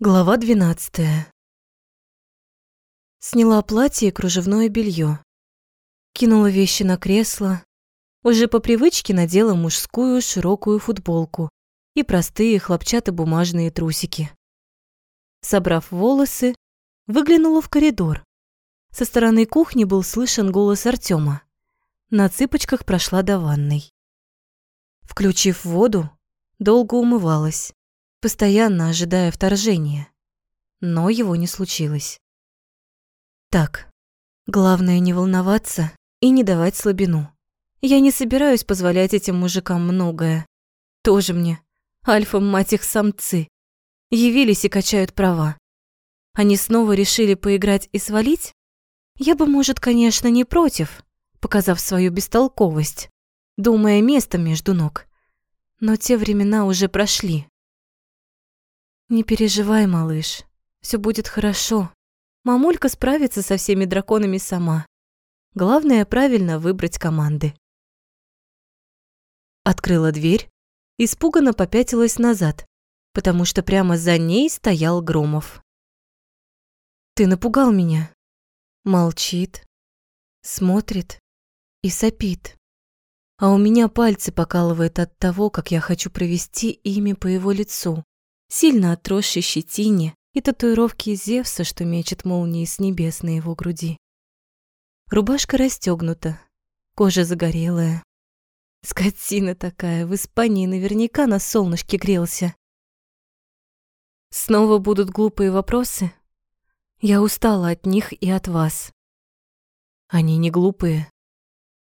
Глава 12. Сняла платье и кружевное белье. Кинула вещи на кресло. Уже по привычке надела мужскую широкую футболку и простые хлопчатобумажные трусики. Собрав волосы, выглянула в коридор. Со стороны кухни был слышен голос Артема. На цыпочках прошла до ванной. Включив воду, долго умывалась постоянно ожидая вторжения. Но его не случилось. Так, главное не волноваться и не давать слабину. Я не собираюсь позволять этим мужикам многое. Тоже мне, альфа, мать их, самцы. Явились и качают права. Они снова решили поиграть и свалить? Я бы, может, конечно, не против, показав свою бестолковость, думая место между ног. Но те времена уже прошли. Не переживай, малыш. Все будет хорошо. Мамулька справится со всеми драконами сама. Главное правильно выбрать команды. Открыла дверь, испуганно попятилась назад, потому что прямо за ней стоял Громов. Ты напугал меня. Молчит, смотрит и сопит. А у меня пальцы покалывает от того, как я хочу провести ими по его лицу сильно отросшей щетине и татуировки Зевса, что мечет молнии с небес на его груди. Рубашка расстегнута, кожа загорелая. Скотина такая, в Испании наверняка на солнышке грелся. Снова будут глупые вопросы? Я устала от них и от вас. Они не глупые.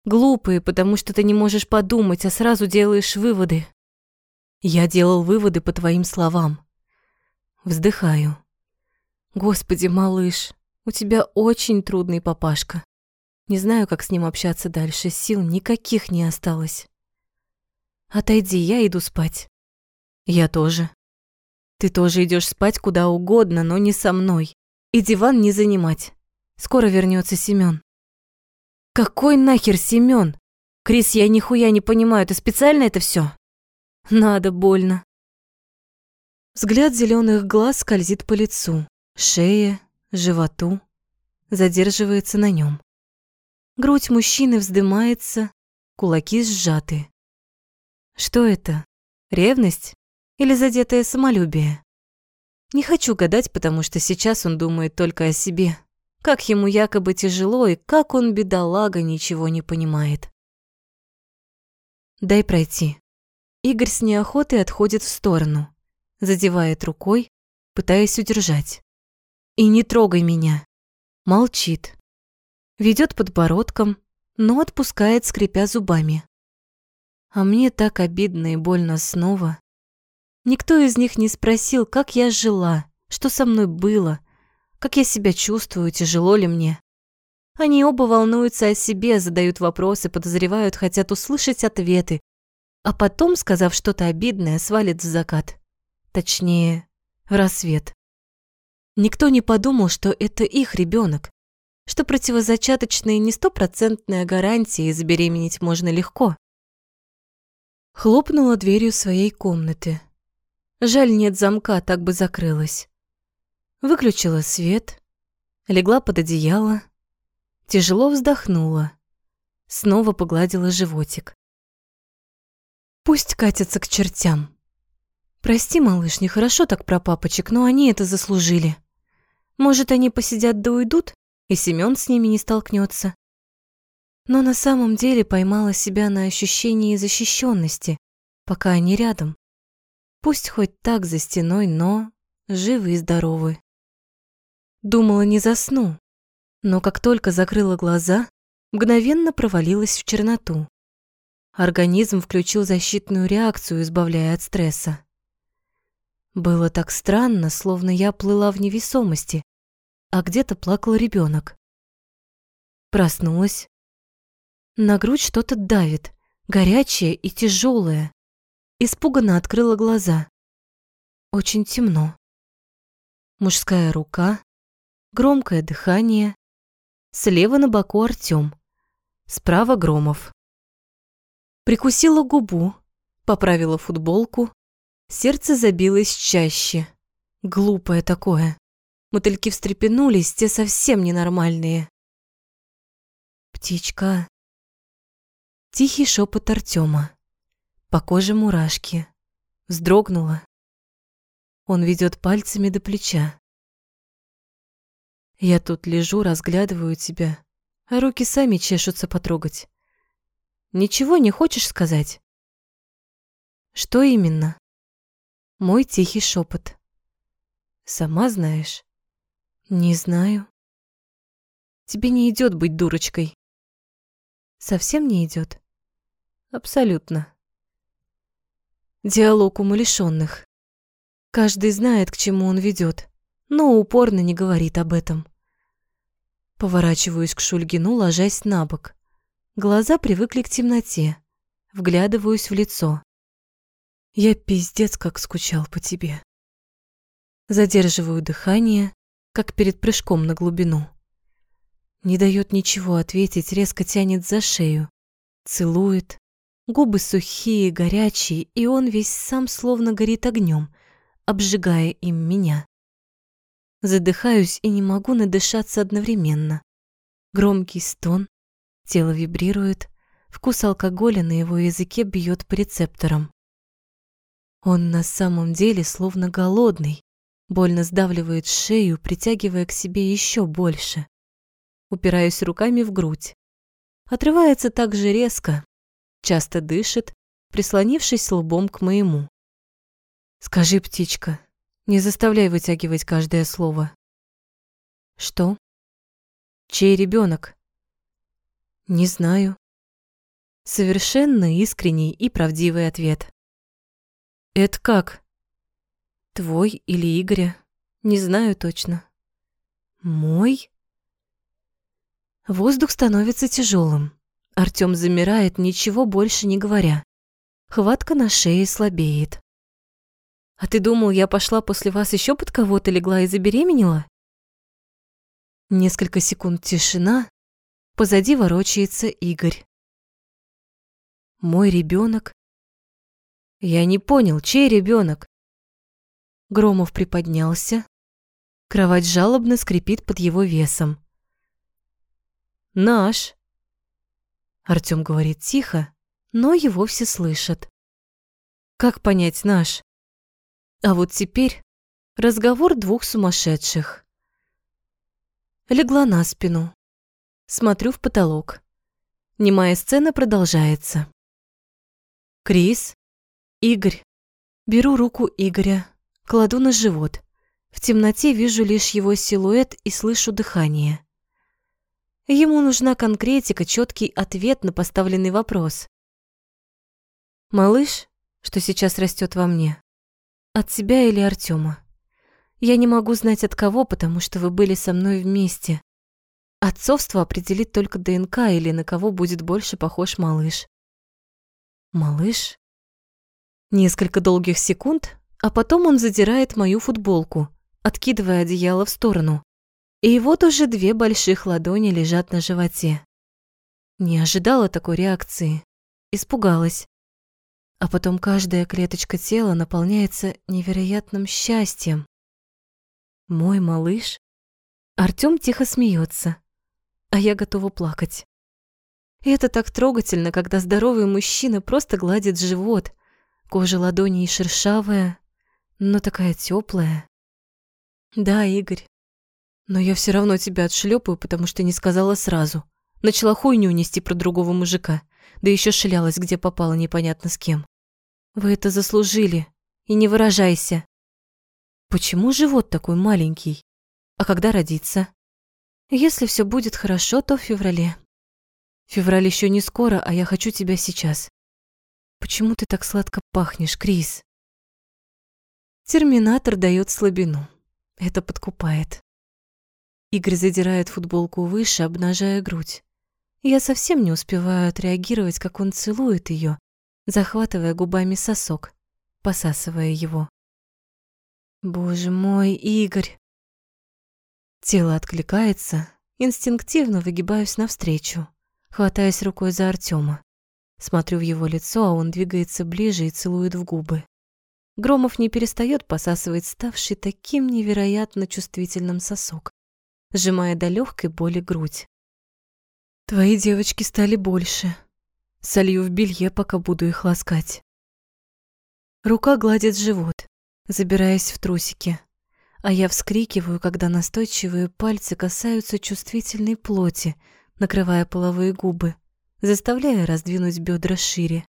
Глупые, потому что ты не можешь подумать, а сразу делаешь выводы. Я делал выводы по твоим словам. Вздыхаю. Господи, малыш, у тебя очень трудный папашка. Не знаю, как с ним общаться дальше, сил никаких не осталось. Отойди, я иду спать. Я тоже. Ты тоже идешь спать куда угодно, но не со мной. И диван не занимать. Скоро вернется Семён. Какой нахер Семён? Крис, я нихуя не понимаю, ты специально это все? Надо больно. Взгляд зеленых глаз скользит по лицу, шее, животу, задерживается на нем. Грудь мужчины вздымается, кулаки сжаты. Что это? Ревность или задетое самолюбие? Не хочу гадать, потому что сейчас он думает только о себе. Как ему якобы тяжело и как он, бедолага, ничего не понимает. Дай пройти. Игорь с неохотой отходит в сторону, задевает рукой, пытаясь удержать. «И не трогай меня!» Молчит. Ведет подбородком, но отпускает, скрипя зубами. А мне так обидно и больно снова. Никто из них не спросил, как я жила, что со мной было, как я себя чувствую, тяжело ли мне. Они оба волнуются о себе, задают вопросы, подозревают, хотят услышать ответы, а потом, сказав что-то обидное, свалит в закат. Точнее, в рассвет. Никто не подумал, что это их ребенок, что противозачаточные не стопроцентная гарантия и забеременеть можно легко. Хлопнула дверью своей комнаты. Жаль, нет замка, так бы закрылась. Выключила свет, легла под одеяло, тяжело вздохнула, снова погладила животик. Пусть катятся к чертям. Прости, малыш, нехорошо так про папочек, но они это заслужили. Может, они посидят да уйдут, и Семён с ними не столкнется. Но на самом деле поймала себя на ощущении защищенности, пока они рядом. Пусть хоть так за стеной, но живы и здоровы. Думала, не засну, но как только закрыла глаза, мгновенно провалилась в черноту. Организм включил защитную реакцию, избавляя от стресса. Было так странно, словно я плыла в невесомости, а где-то плакал ребенок. Проснулась. На грудь что-то давит, горячее и тяжелое. Испуганно открыла глаза. Очень темно. Мужская рука, громкое дыхание. Слева на боку Артём, справа Громов. Прикусила губу, поправила футболку, сердце забилось чаще. Глупое такое. Мотыльки встрепенулись, те совсем ненормальные. Птичка. Тихий шепот Артема. По коже мурашки. Вздрогнула. Он ведет пальцами до плеча. Я тут лежу, разглядываю тебя, а руки сами чешутся потрогать. Ничего не хочешь сказать? Что именно? Мой тихий шепот. Сама знаешь? Не знаю. Тебе не идет быть дурочкой. Совсем не идет? Абсолютно. Диалог умалишенных. Каждый знает, к чему он ведет, но упорно не говорит об этом. Поворачиваюсь к Шульгину, ложась на бок. Глаза привыкли к темноте. Вглядываюсь в лицо. Я пиздец как скучал по тебе. Задерживаю дыхание, как перед прыжком на глубину. Не дает ничего ответить, резко тянет за шею. Целует. Губы сухие, горячие, и он весь сам словно горит огнем, обжигая им меня. Задыхаюсь и не могу надышаться одновременно. Громкий стон, тело вибрирует, вкус алкоголя на его языке бьет по рецепторам. Он на самом деле словно голодный, больно сдавливает шею, притягивая к себе еще больше. Упираюсь руками в грудь. Отрывается так же резко, часто дышит, прислонившись лбом к моему. «Скажи, птичка, не заставляй вытягивать каждое слово». «Что?» «Чей ребенок? «Не знаю». Совершенно искренний и правдивый ответ. «Это как?» Твой или Игоря? Не знаю точно. Мой? Воздух становится тяжелым. Артём замирает, ничего больше не говоря. Хватка на шее слабеет. А ты думал, я пошла после вас еще под кого-то легла и забеременела? Несколько секунд тишина. Позади ворочается Игорь. Мой ребенок. Я не понял, чей ребенок? Громов приподнялся. Кровать жалобно скрипит под его весом. «Наш!» Артём говорит тихо, но его все слышат. Как понять наш? А вот теперь разговор двух сумасшедших. Легла на спину. Смотрю в потолок. Немая сцена продолжается. Крис, Игорь. Беру руку Игоря, Кладу на живот. В темноте вижу лишь его силуэт и слышу дыхание. Ему нужна конкретика, четкий ответ на поставленный вопрос. Малыш, что сейчас растет во мне, от себя или Артема? Я не могу знать от кого, потому что вы были со мной вместе. Отцовство определит только ДНК или на кого будет больше похож малыш. Малыш? Несколько долгих секунд, а потом он задирает мою футболку, откидывая одеяло в сторону. И вот уже две больших ладони лежат на животе. Не ожидала такой реакции. Испугалась. А потом каждая клеточка тела наполняется невероятным счастьем. Мой малыш? Артём тихо смеется, а я готова плакать. И это так трогательно, когда здоровый мужчина просто гладит живот, кожа ладоней шершавая, но такая теплая. Да, Игорь. Но я все равно тебя отшлепаю, потому что не сказала сразу. Начала хуйню нести про другого мужика, да еще шлялась, где попала непонятно с кем. Вы это заслужили, и не выражайся. Почему живот такой маленький? А когда родится? Если все будет хорошо, то в феврале. Февраль еще не скоро, а я хочу тебя сейчас. Почему ты так сладко пахнешь, Крис? Терминатор дает слабину. Это подкупает. Игорь задирает футболку выше, обнажая грудь. Я совсем не успеваю отреагировать, как он целует ее, захватывая губами сосок, посасывая его. Боже мой, Игорь! Тело откликается, инстинктивно выгибаюсь навстречу, хватаясь рукой за Артема. Смотрю в его лицо, а он двигается ближе и целует в губы. Громов не перестает посасывать ставший таким невероятно чувствительным сосок, сжимая до легкой боли грудь. «Твои девочки стали больше. Солью в белье, пока буду их ласкать». Рука гладит живот, забираясь в трусики, а я вскрикиваю, когда настойчивые пальцы касаются чувствительной плоти, накрывая половые губы, заставляя раздвинуть бедра шире.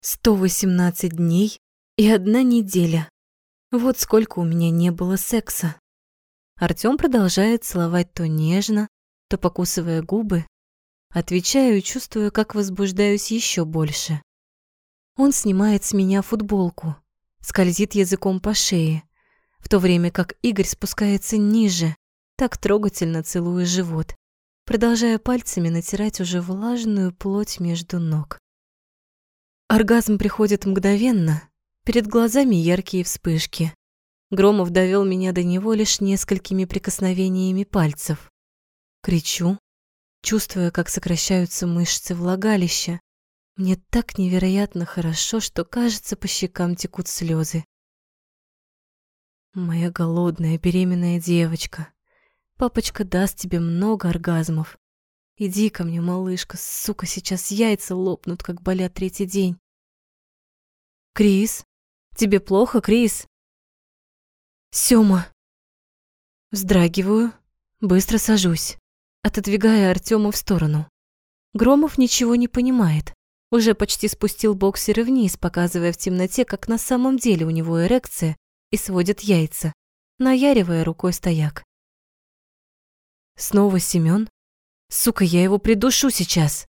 118 дней и одна неделя. Вот сколько у меня не было секса. Артём продолжает целовать то нежно, то покусывая губы. Отвечаю, чувствую, как возбуждаюсь еще больше. Он снимает с меня футболку, скользит языком по шее, в то время как Игорь спускается ниже, так трогательно целуя живот, продолжая пальцами натирать уже влажную плоть между ног. Оргазм приходит мгновенно, перед глазами яркие вспышки. Громов довел меня до него лишь несколькими прикосновениями пальцев. Кричу, чувствуя, как сокращаются мышцы влагалища, мне так невероятно хорошо, что, кажется, по щекам текут слезы. Моя голодная беременная девочка. Папочка даст тебе много оргазмов. Иди ко мне, малышка, сука, сейчас яйца лопнут, как болят третий день. Крис, тебе плохо, Крис? Сёма. Вздрагиваю, быстро сажусь, отодвигая Артема в сторону. Громов ничего не понимает. Уже почти спустил боксеры вниз, показывая в темноте, как на самом деле у него эрекция и сводит яйца, наяривая рукой стояк. Снова Семён? Сука, я его придушу сейчас.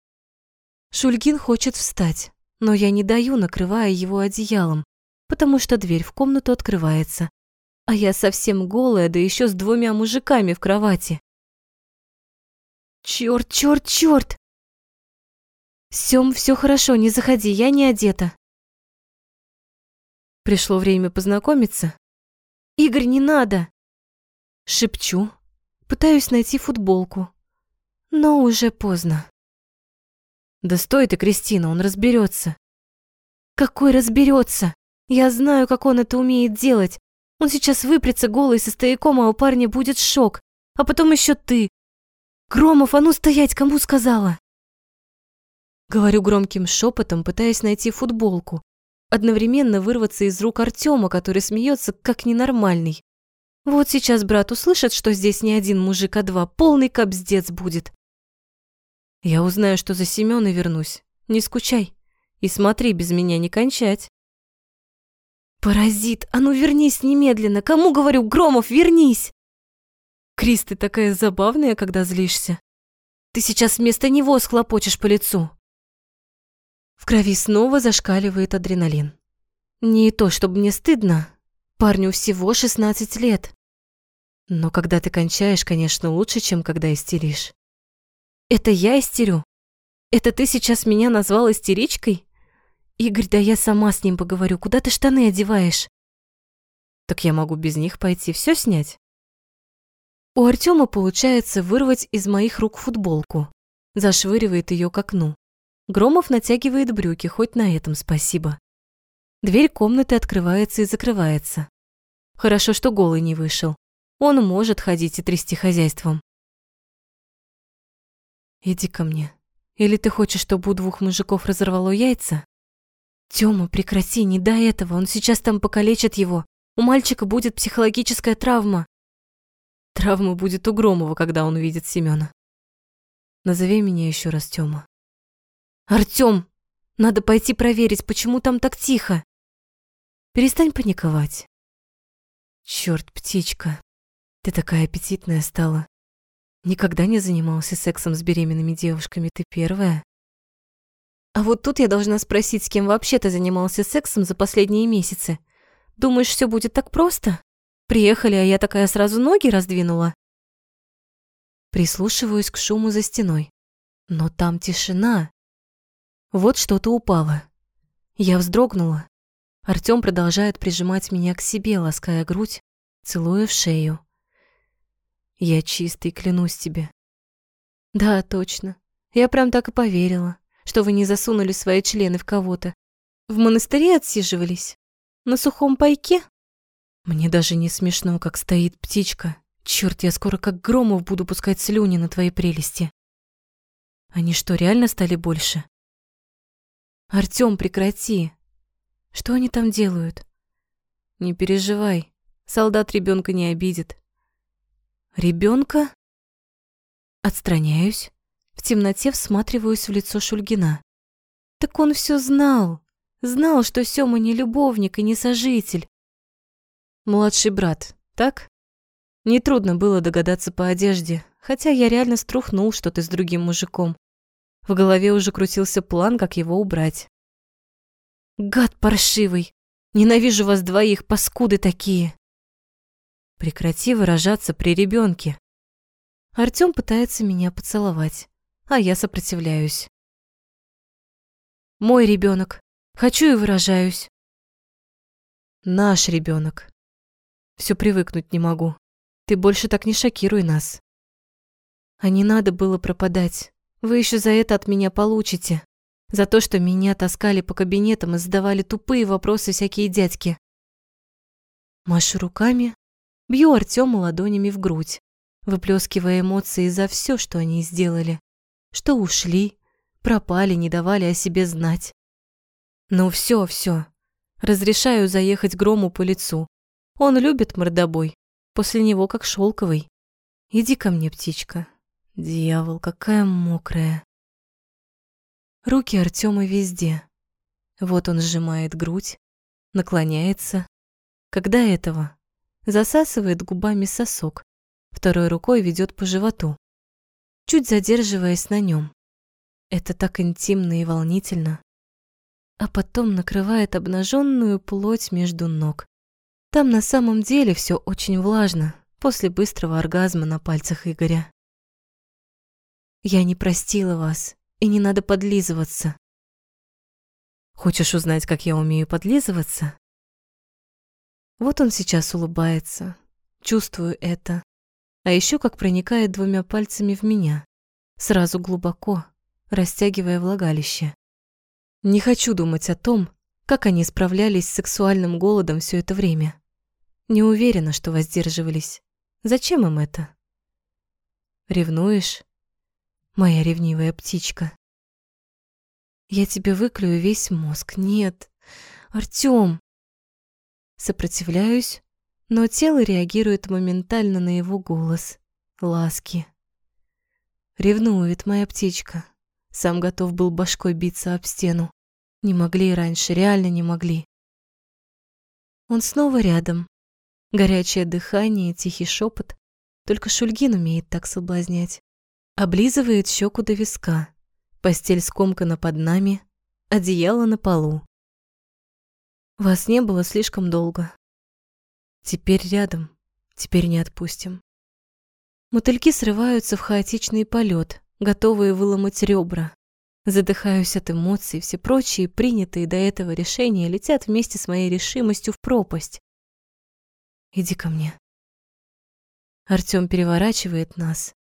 Шульгин хочет встать, но я не даю, накрывая его одеялом, потому что дверь в комнату открывается, а я совсем голая, да еще с двумя мужиками в кровати. Чёрт, чёрт, чёрт! Сём, всё хорошо, не заходи, я не одета. Пришло время познакомиться. Игорь, не надо! Шепчу, пытаюсь найти футболку, но уже поздно. Да стой ты, Кристина, он разберется. Какой разберется? Я знаю, как он это умеет делать. Он сейчас выпрется голый со стояком, а у парня будет шок. А потом еще ты. Громов, а ну стоять, кому сказала? Говорю громким шепотом, пытаясь найти футболку. Одновременно вырваться из рук Артема, который смеется как ненормальный. Вот сейчас брат услышит, что здесь не один мужик, а два, полный капздец будет. Я узнаю, что за Семён и вернусь. Не скучай. И смотри, без меня не кончать. Паразит, а ну вернись немедленно. Кому говорю, Громов, вернись. Крис, ты такая забавная, когда злишься. Ты сейчас вместо него схлопочешь по лицу. В крови снова зашкаливает адреналин. Не то, чтобы мне стыдно. Парню всего 16 лет. Но когда ты кончаешь, конечно, лучше, чем когда истеришь. Это я истерю? Это ты сейчас меня назвал истеричкой? Игорь, да я сама с ним поговорю. Куда ты штаны одеваешь? Так я могу без них пойти все снять. У Артема получается вырвать из моих рук футболку. Зашвыривает ее к окну. Громов натягивает брюки, хоть на этом спасибо. Дверь комнаты открывается и закрывается. Хорошо, что голый не вышел. Он может ходить и трясти хозяйством. Иди ко мне. Или ты хочешь, чтобы у двух мужиков разорвало яйца? Тёма, прекрати, не до этого, он сейчас там покалечит его. У мальчика будет психологическая травма. Травма будет у Громова, когда он увидит Семёна. Назови меня еще раз, Тёма. Артём, надо пойти проверить, почему там так тихо. Перестань паниковать. Чёрт, птичка, ты такая аппетитная стала. Никогда не занимался сексом с беременными девушками, ты первая. А вот тут я должна спросить, с кем вообще ты занимался сексом за последние месяцы. Думаешь, все будет так просто? Приехали, а я такая сразу ноги раздвинула. Прислушиваюсь к шуму за стеной. Но там тишина. Вот что-то упало. Я вздрогнула. Артём продолжает прижимать меня к себе, лаская грудь, целуя в шею. Я чистый, клянусь тебе. Да, точно. Я прям так и поверила, что вы не засунули свои члены в кого-то. В монастыре отсиживались? На сухом пайке? Мне даже не смешно, как стоит птичка. Черт, я скоро как громов буду пускать слюни на твои прелести. Они что, реально стали больше? Артём, прекрати. Что они там делают? Не переживай, солдат ребенка не обидит. Ребенка? Отстраняюсь, в темноте всматриваюсь в лицо Шульгина. Так он все знал. Знал, что Сёма не любовник и не сожитель. Младший брат, так? Нетрудно было догадаться по одежде, хотя я реально струхнул, что ты с другим мужиком. В голове уже крутился план, как его убрать. Гад паршивый! Ненавижу вас двоих, паскуды такие! Прекрати выражаться при ребенке. Артём пытается меня поцеловать, а я сопротивляюсь. Мой ребенок. Хочу и выражаюсь. Наш ребенок. Все привыкнуть не могу. Ты больше так не шокируй нас. А не надо было пропадать. Вы еще за это от меня получите. За то, что меня таскали по кабинетам и задавали тупые вопросы всякие дядьки. Машу руками, бью Артема ладонями в грудь, выплескивая эмоции за все, что они сделали. Что ушли, пропали, не давали о себе знать. Ну все, все. Разрешаю заехать Грому по лицу. Он любит мордобой. После него как шелковый. Иди ко мне, птичка. Дьявол, какая мокрая. Руки Артема везде. Вот он сжимает грудь, наклоняется. Когда этого? Засасывает губами сосок, второй рукой ведет по животу, чуть задерживаясь на нем. Это так интимно и волнительно. А потом накрывает обнаженную плоть между ног. Там на самом деле все очень влажно после быстрого оргазма на пальцах Игоря. Я не простила вас, и не надо подлизываться. Хочешь узнать, как я умею подлизываться? Вот он сейчас улыбается. Чувствую это. А еще как проникает двумя пальцами в меня. Сразу глубоко, растягивая влагалище. Не хочу думать о том, как они справлялись с сексуальным голодом все это время. Не уверена, что воздерживались. Зачем им это? Ревнуешь? Моя ревнивая птичка. Я тебе выклюю весь мозг. Нет. Артём. Сопротивляюсь, но тело реагирует моментально на его голос. Ласки. Ревнует моя птичка. Сам готов был башкой биться об стену. Не могли раньше, реально не могли. Он снова рядом, Горячее дыхание, тихий шепот. Только Шульгин умеет так соблазнять. Облизывает щеку до виска. Постель скомкана под нами, одеяло на полу. Вас не было слишком долго. Теперь рядом, теперь не отпустим. Мотыльки срываются в хаотичный полет, готовые выломать ребра. Задыхаюсь от эмоций, все прочие принятые до этого решения летят вместе с моей решимостью в пропасть. Иди ко мне. Артём переворачивает нас.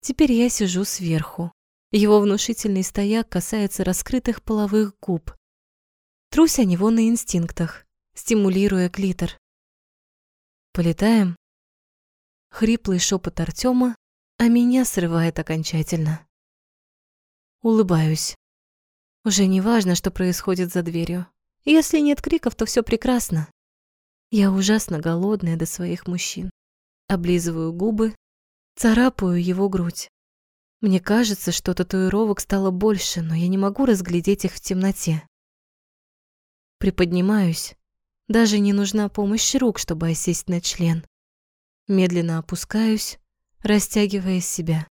Теперь я сижу сверху. Его внушительный стояк касается раскрытых половых губ. Трусь о него на инстинктах, стимулируя клитор. Полетаем. Хриплый шепот Артема, а меня срывает окончательно. Улыбаюсь. Уже не важно, что происходит за дверью. Если нет криков, то все прекрасно. Я ужасно голодная до своих мужчин. Облизываю губы, царапаю его грудь. Мне кажется, что татуировок стало больше, но я не могу разглядеть их в темноте. Приподнимаюсь. Даже не нужна помощь рук, чтобы осесть на член. Медленно опускаюсь, растягивая себя,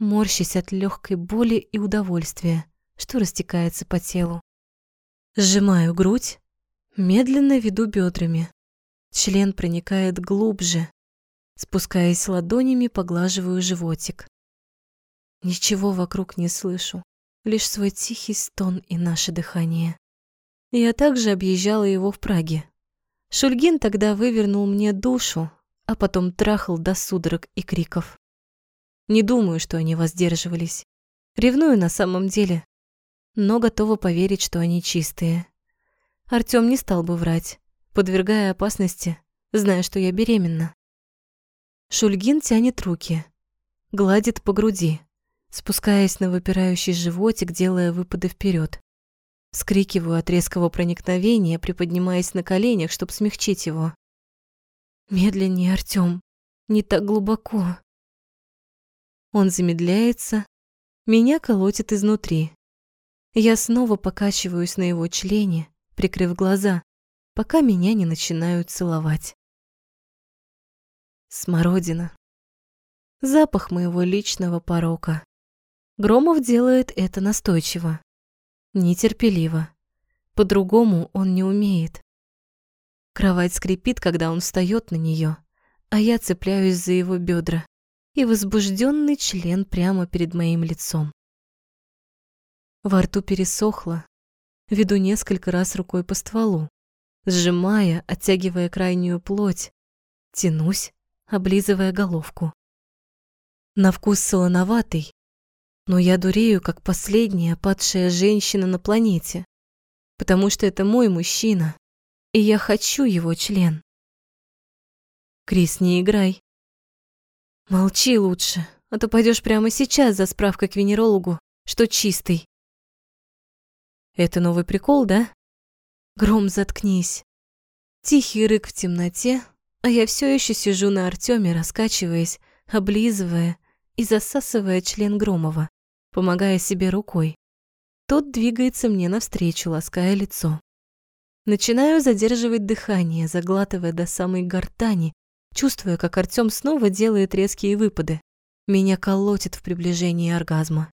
морщась от легкой боли и удовольствия, что растекается по телу. Сжимаю грудь, медленно веду бедрами, Член проникает глубже. Спускаясь ладонями, поглаживаю животик. Ничего вокруг не слышу, лишь свой тихий стон и наше дыхание. Я также объезжала его в Праге. Шульгин тогда вывернул мне душу, а потом трахал до судорог и криков. Не думаю, что они воздерживались. Ревную на самом деле, но готова поверить, что они чистые. Артём не стал бы врать подвергая опасности, зная, что я беременна. Шульгин тянет руки, гладит по груди, спускаясь на выпирающий животик, делая выпады вперед. Скрикиваю от резкого проникновения, приподнимаясь на коленях, чтобы смягчить его. Медленнее, Артём, не так глубоко. Он замедляется, меня колотит изнутри. Я снова покачиваюсь на его члене, прикрыв глаза, пока меня не начинают целовать. Смородина. Запах моего личного порока. Громов делает это настойчиво, нетерпеливо. По-другому он не умеет. Кровать скрипит, когда он встает на нее, а я цепляюсь за его бедра и возбужденный член прямо перед моим лицом. Во рту пересохло, веду несколько раз рукой по стволу, сжимая, оттягивая крайнюю плоть, тянусь, облизывая головку. На вкус солоноватый, но я дурею, как последняя падшая женщина на планете, потому что это мой мужчина, и я хочу его член. Крис, не играй. Молчи лучше, а то пойдешь прямо сейчас за справкой к венерологу, что чистый. Это новый прикол, да? Гром, заткнись. Тихий рык в темноте, а я все еще сижу на Артеме, раскачиваясь, облизывая и засасывая член Громова, помогая себе рукой. Тот двигается мне навстречу, лаская лицо. Начинаю задерживать дыхание, заглатывая до самой гортани, чувствуя, как Артём снова делает резкие выпады. Меня колотит в приближении оргазма.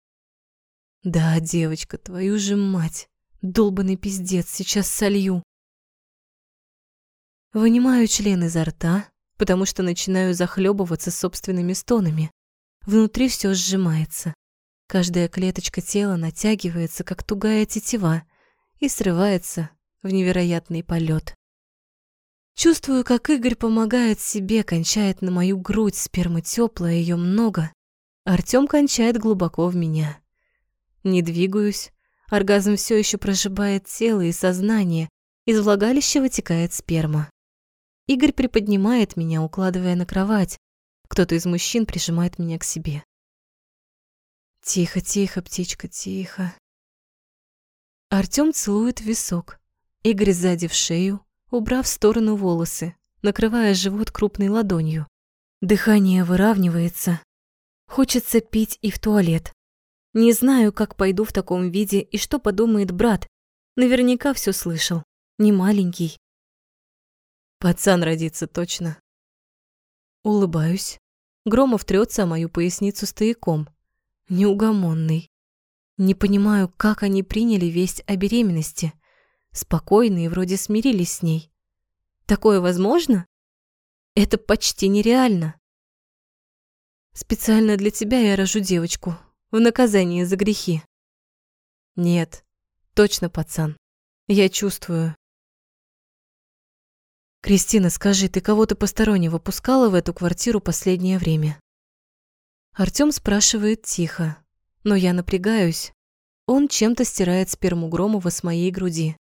Да, девочка, твою же мать. Долбанный пиздец, сейчас солью. Вынимаю член изо рта, потому что начинаю захлебываться собственными стонами. Внутри все сжимается. Каждая клеточка тела натягивается, как тугая тетива, и срывается в невероятный полет. Чувствую, как Игорь помогает себе, кончает на мою грудь, сперма теплая, ее много. Артём кончает глубоко в меня. Не двигаюсь, оргазм все еще прожибает тело и сознание, из влагалища вытекает сперма. Игорь приподнимает меня, укладывая на кровать. Кто-то из мужчин прижимает меня к себе. Тихо, тихо, птичка, тихо. Артём целует висок. Игорь сзади в шею, убрав в сторону волосы, накрывая живот крупной ладонью. Дыхание выравнивается. Хочется пить и в туалет. Не знаю, как пойду в таком виде и что подумает брат. Наверняка все слышал. Не маленький. Пацан родится точно. Улыбаюсь. Громов трется о мою поясницу стояком. Неугомонный. Не понимаю, как они приняли весть о беременности. Спокойные, вроде смирились с ней. Такое возможно? Это почти нереально. Специально для тебя я рожу девочку. В наказание за грехи. Нет, точно, пацан. Я чувствую, «Кристина, скажи, ты кого-то постороннего пускала в эту квартиру последнее время?» Артём спрашивает тихо, но я напрягаюсь. Он чем-то стирает сперму Громова с моей груди.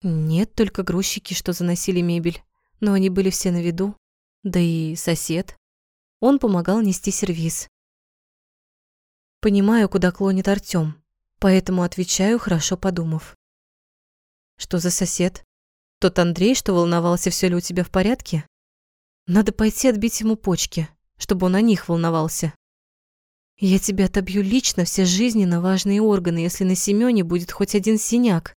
Нет, только грузчики, что заносили мебель, но они были все на виду. Да и сосед. Он помогал нести сервиз. Понимаю, куда клонит Артём, поэтому отвечаю, хорошо подумав. Что за сосед? Тот Андрей, что волновался, все ли у тебя в порядке? Надо пойти отбить ему почки, чтобы он о них волновался. Я тебя отобью лично все жизненно важные органы, если на Семёне будет хоть один синяк.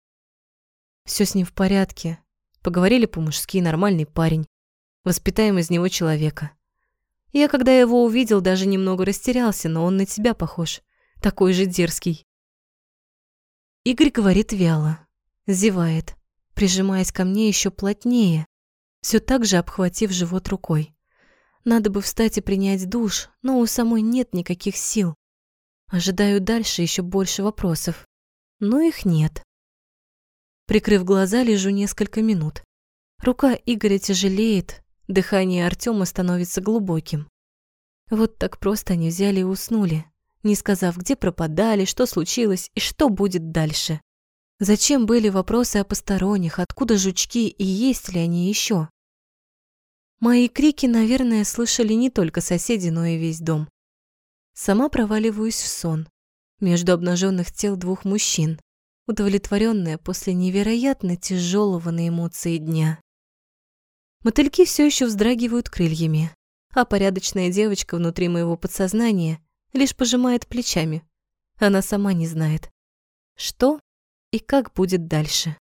Все с ним в порядке. Поговорили по-мужски, нормальный парень. Воспитаем из него человека. Я, когда его увидел, даже немного растерялся, но он на тебя похож. Такой же дерзкий. Игорь говорит вяло, зевает прижимаясь ко мне еще плотнее, все так же обхватив живот рукой. Надо бы встать и принять душ, но у самой нет никаких сил. Ожидаю дальше еще больше вопросов, но их нет. Прикрыв глаза, лежу несколько минут. Рука Игоря тяжелеет, дыхание Артема становится глубоким. Вот так просто они взяли и уснули, не сказав, где пропадали, что случилось и что будет дальше. Зачем были вопросы о посторонних, откуда жучки и есть ли они еще? Мои крики, наверное, слышали не только соседи, но и весь дом. Сама проваливаюсь в сон между обнаженных тел двух мужчин, удовлетворенная после невероятно тяжелого на эмоции дня. Мотыльки все еще вздрагивают крыльями, а порядочная девочка внутри моего подсознания лишь пожимает плечами. Она сама не знает, что и как будет дальше.